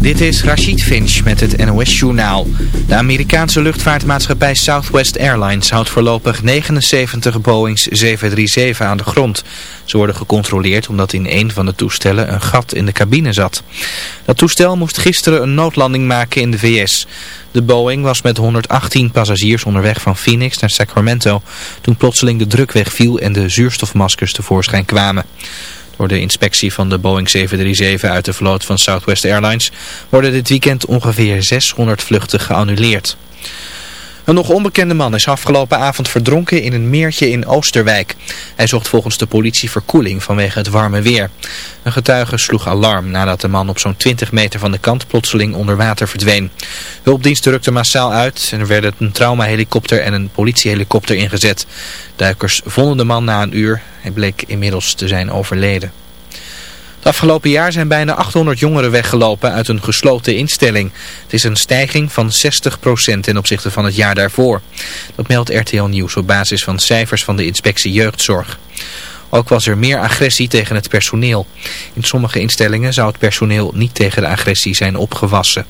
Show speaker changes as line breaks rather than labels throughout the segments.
Dit is Rachid Finch met het NOS-journaal. De Amerikaanse luchtvaartmaatschappij Southwest Airlines houdt voorlopig 79 Boeings 737 aan de grond. Ze worden gecontroleerd omdat in een van de toestellen een gat in de cabine zat. Dat toestel moest gisteren een noodlanding maken in de VS. De Boeing was met 118 passagiers onderweg van Phoenix naar Sacramento toen plotseling de druk wegviel en de zuurstofmaskers tevoorschijn kwamen. Door de inspectie van de Boeing 737 uit de vloot van Southwest Airlines worden dit weekend ongeveer 600 vluchten geannuleerd. Een nog onbekende man is afgelopen avond verdronken in een meertje in Oosterwijk. Hij zocht volgens de politie verkoeling vanwege het warme weer. Een getuige sloeg alarm nadat de man op zo'n 20 meter van de kant plotseling onder water verdween. Hulpdiensten rukten massaal uit en er werden een traumahelikopter en een politiehelikopter ingezet. Duikers vonden de man na een uur. Hij bleek inmiddels te zijn overleden. Het afgelopen jaar zijn bijna 800 jongeren weggelopen uit een gesloten instelling. Het is een stijging van 60% ten opzichte van het jaar daarvoor. Dat meldt RTL Nieuws op basis van cijfers van de inspectie jeugdzorg. Ook was er meer agressie tegen het personeel. In sommige instellingen zou het personeel niet tegen de agressie zijn opgewassen.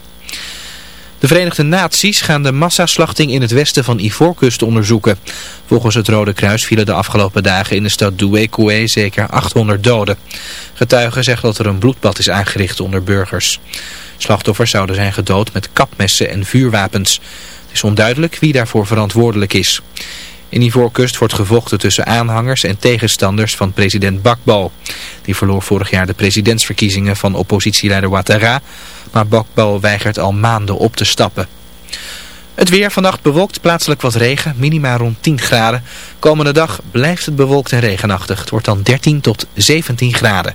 De Verenigde Naties gaan de massaslachting in het westen van Ivoorkust onderzoeken. Volgens het Rode Kruis vielen de afgelopen dagen in de stad Douekoué zeker 800 doden. Getuigen zeggen dat er een bloedbad is aangericht onder burgers. Slachtoffers zouden zijn gedood met kapmessen en vuurwapens. Het is onduidelijk wie daarvoor verantwoordelijk is. In Ivoorkust wordt gevochten tussen aanhangers en tegenstanders van president Bakbo. Die verloor vorig jaar de presidentsverkiezingen van oppositieleider Ouattara, maar Bakbo weigert al maanden op te stappen. Het weer vannacht bewolkt, plaatselijk wat regen, minima rond 10 graden. Komende dag blijft het bewolkt en regenachtig. Het wordt dan 13 tot 17 graden.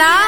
I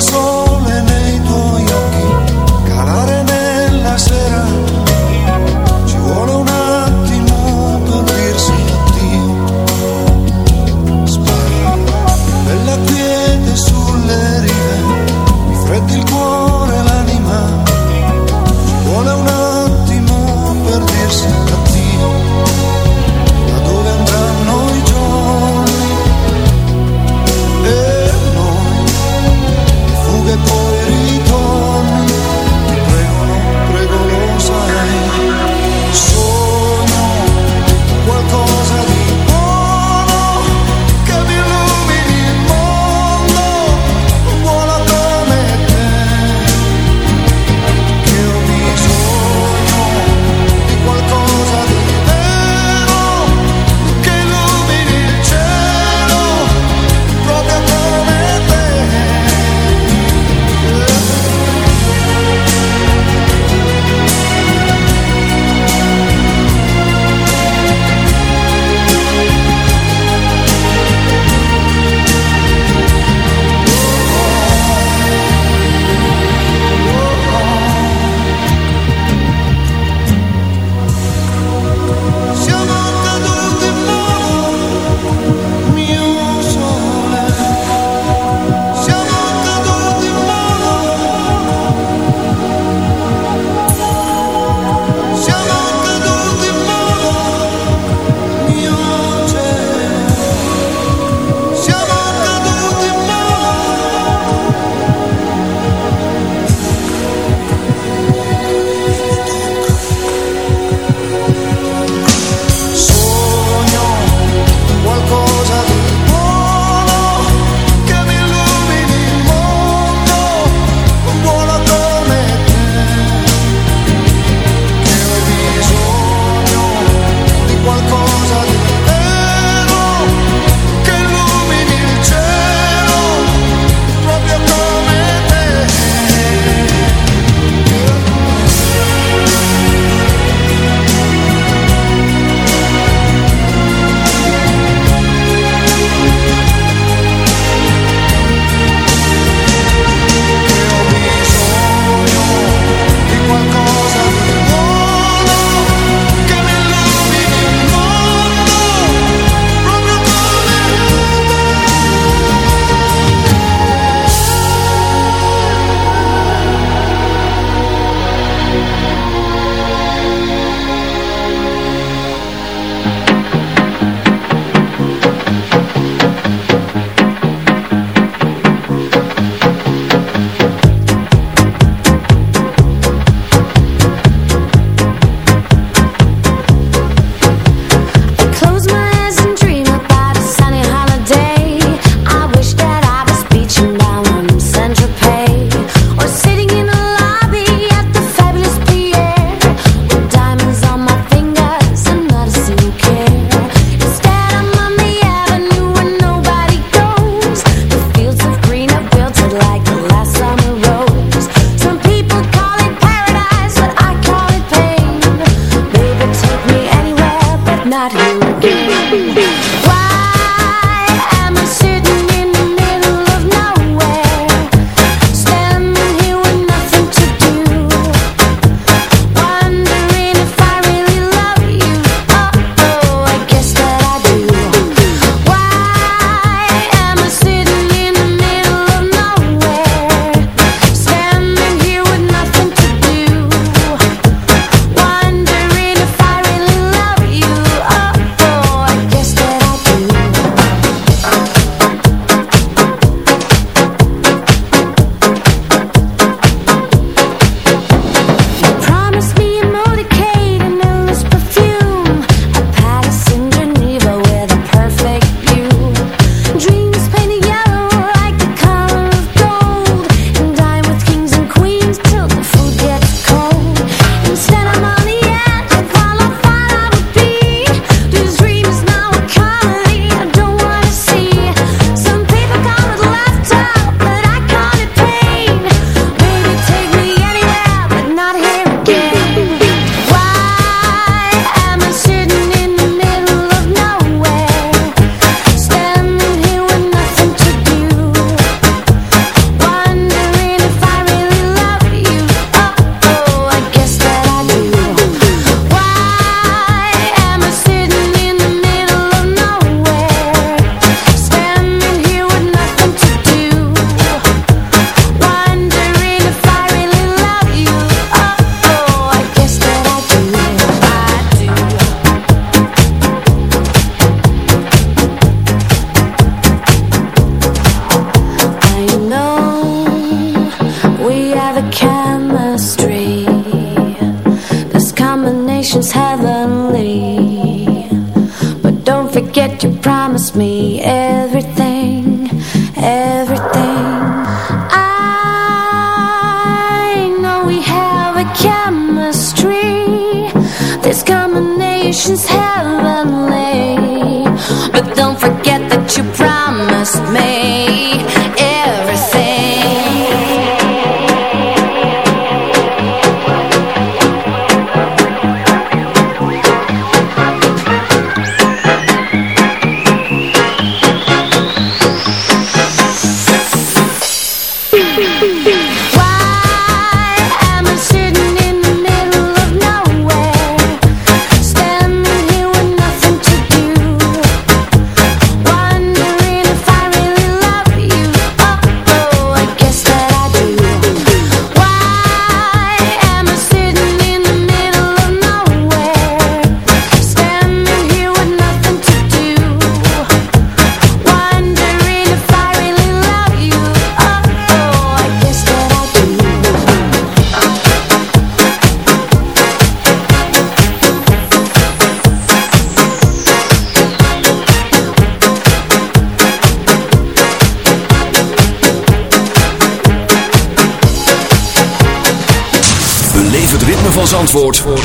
songs. me
everything.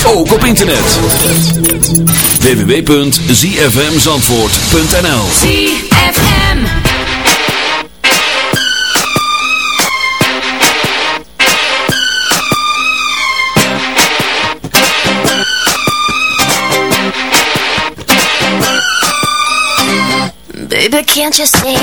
ook op internet. www.zfmzandvoort.nl
ZFM
Baby, can't you see?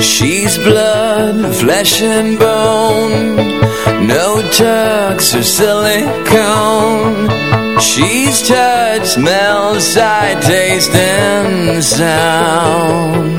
She's
blood, flesh and bone. No tucks or silicone. She's touch, smell, sight, taste and sound.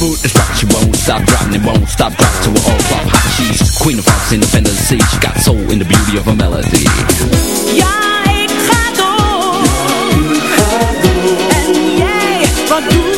boot is
rock, she won't stop dropping, it won't stop drop to an all pop. hot cheese. Queen of Fox in the fantasy, she got soul in the beauty of her melody.
Yeah, ik ga door. Ik ga door. En jij,
wat doe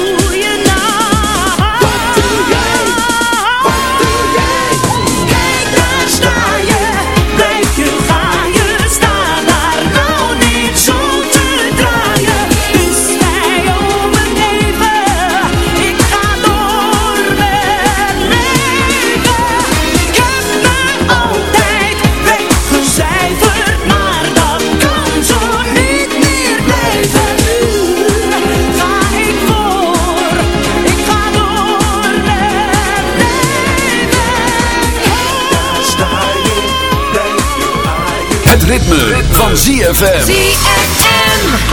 van ZFM.
ZFM.